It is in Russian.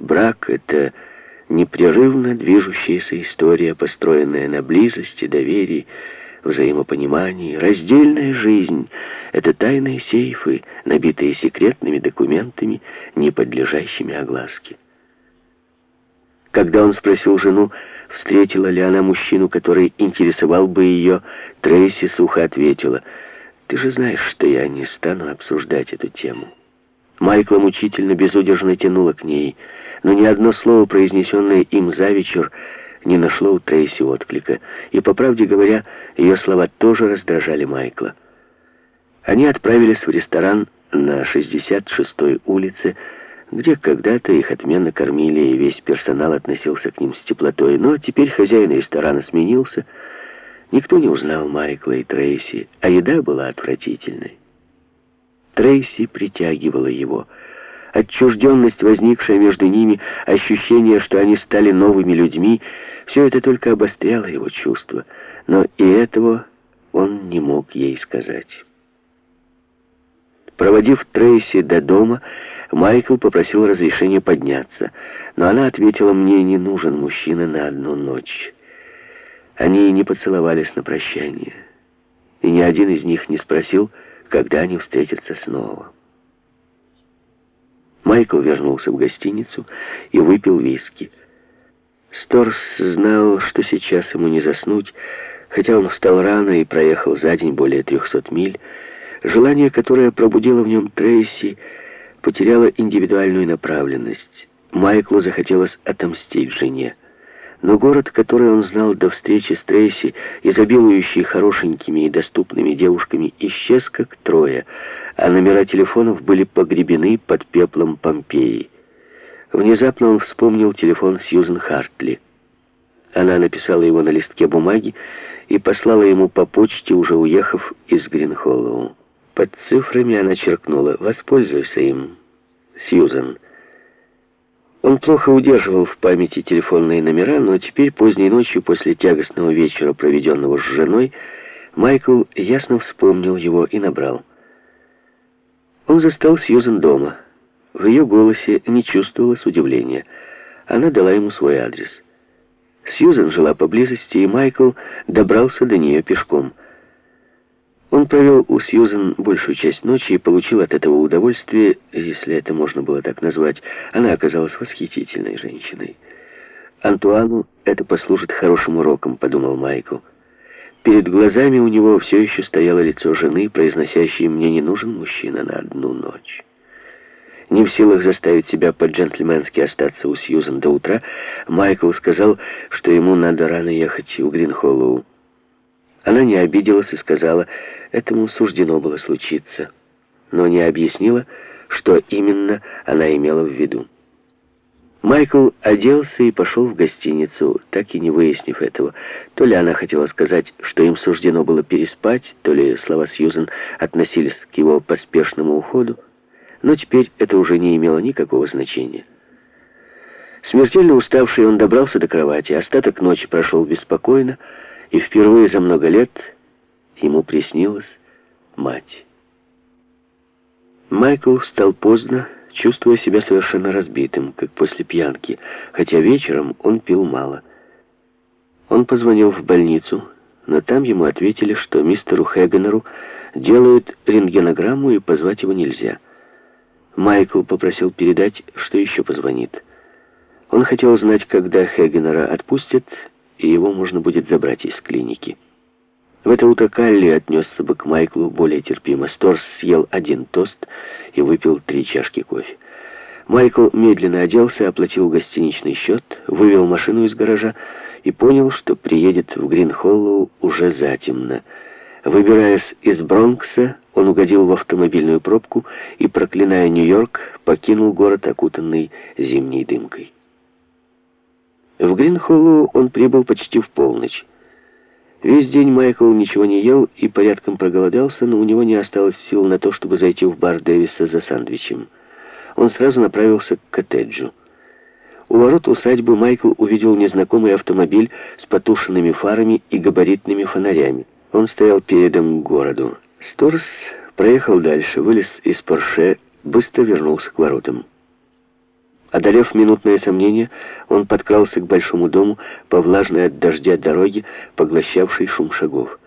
Брак — это непрерывно движущаяся история, построенная на близости, доверии, взаимопонимании. Раздельная жизнь — это тайные сейфы, набитые секретными документами, не подлежащими огласке. Когда он спросил жену, встретила ли она мужчину, который интересовал бы ее, Трейси сухо ответила, «Ты же знаешь, что я не стану обсуждать эту тему». Майкла мучительно, безудержно тянуло к ней, но ни одно слово, произнесенное им за вечер, не нашло у Трейси отклика, и, по правде говоря, ее слова тоже раздражали Майкла. Они отправились в ресторан на 66-й улице, где когда-то их отменно кормили, и весь персонал относился к ним с теплотой. Но теперь хозяин ресторана сменился, никто не узнал Майкла и Трейси, а еда была отвратительной. Трейси притягивала его. Отчужденность, возникшая между ними, ощущение, что они стали новыми людьми, все это только обостряло его чувства. Но и этого он не мог ей сказать. Проводив Трейси до дома, Майкл попросил разрешения подняться, но она ответила, «Мне не нужен мужчина на одну ночь». Они не поцеловались на прощание, и ни один из них не спросил, когда они встретятся снова. Майкл вернулся в гостиницу и выпил виски. Сторс знал, что сейчас ему не заснуть, хотя он встал рано и проехал за день более трехсот миль. Желание, которое пробудило в нем Трейси, потеряла индивидуальную направленность. Майклу захотелось отомстить жене. Но город, который он знал до встречи с Трейси, изобилующий хорошенькими и доступными девушками, исчез как трое, а номера телефонов были погребены под пеплом Помпеи. Внезапно он вспомнил телефон Сьюзен Хартли. Она написала его на листке бумаги и послала ему по почте, уже уехав из Гринхоллоу. Под цифрами она черкнула «Воспользуйся им, Сьюзан». Он плохо удерживал в памяти телефонные номера, но теперь, поздней ночью, после тягостного вечера, проведенного с женой, Майкл ясно вспомнил его и набрал. Он застал Сьюзан дома. В ее голосе не чувствовалось удивления. Она дала ему свой адрес. Сьюзан жила поблизости, и Майкл добрался до нее пешком – он провел у Сьюзен большую часть ночи и получил от этого удовольствие, если это можно было так назвать. Она оказалась восхитительной женщиной. Антуану это послужит хорошим уроком, подумал Майкл. Перед глазами у него все еще стояло лицо жены, произносящей «мне не нужен мужчина на одну ночь». Не в силах заставить себя по-джентльменски остаться у Сьюзен до утра, Майкл сказал, что ему надо рано ехать в Гринхоллоу. Она не обиделась и сказала, этому суждено было случиться, но не объяснила, что именно она имела в виду. Майкл оделся и пошел в гостиницу, так и не выяснив этого. То ли она хотела сказать, что им суждено было переспать, то ли слова Сьюзен относились к его поспешному уходу, но теперь это уже не имело никакого значения. Смертельно уставший он добрался до кровати, остаток ночи прошел беспокойно, и впервые за много лет ему приснилась мать. Майкл встал поздно, чувствуя себя совершенно разбитым, как после пьянки, хотя вечером он пил мало. Он позвонил в больницу, но там ему ответили, что мистеру Хэгенеру делают рентгенограмму и позвать его нельзя. Майкл попросил передать, что еще позвонит. Он хотел знать, когда Хэгенера отпустят, и его можно будет забрать из клиники. В это утро Калли отнесся бы к Майклу более терпимо. Сторс съел один тост и выпил три чашки кофе. Майкл медленно оделся, оплатил гостиничный счет, вывел машину из гаража и понял, что приедет в Гринхоллоу уже затемно. Выбираясь из Бронкса, он угодил в автомобильную пробку и, проклиная Нью-Йорк, покинул город, окутанный зимней дымкой. В Гринхоллу он прибыл почти в полночь. Весь день Майкл ничего не ел и порядком проголодался, но у него не осталось сил на то, чтобы зайти в бар Дэвиса за сандвичем. Он сразу направился к коттеджу. У ворот усадьбы Майкл увидел незнакомый автомобиль с потушенными фарами и габаритными фонарями. Он стоял передом к городу. Сторс проехал дальше, вылез из Порше, быстро вернулся к воротам. Одолев минутное сомнение, он подкрался к большому дому по влажной от дождя дороге, поглощавшей шум шагов.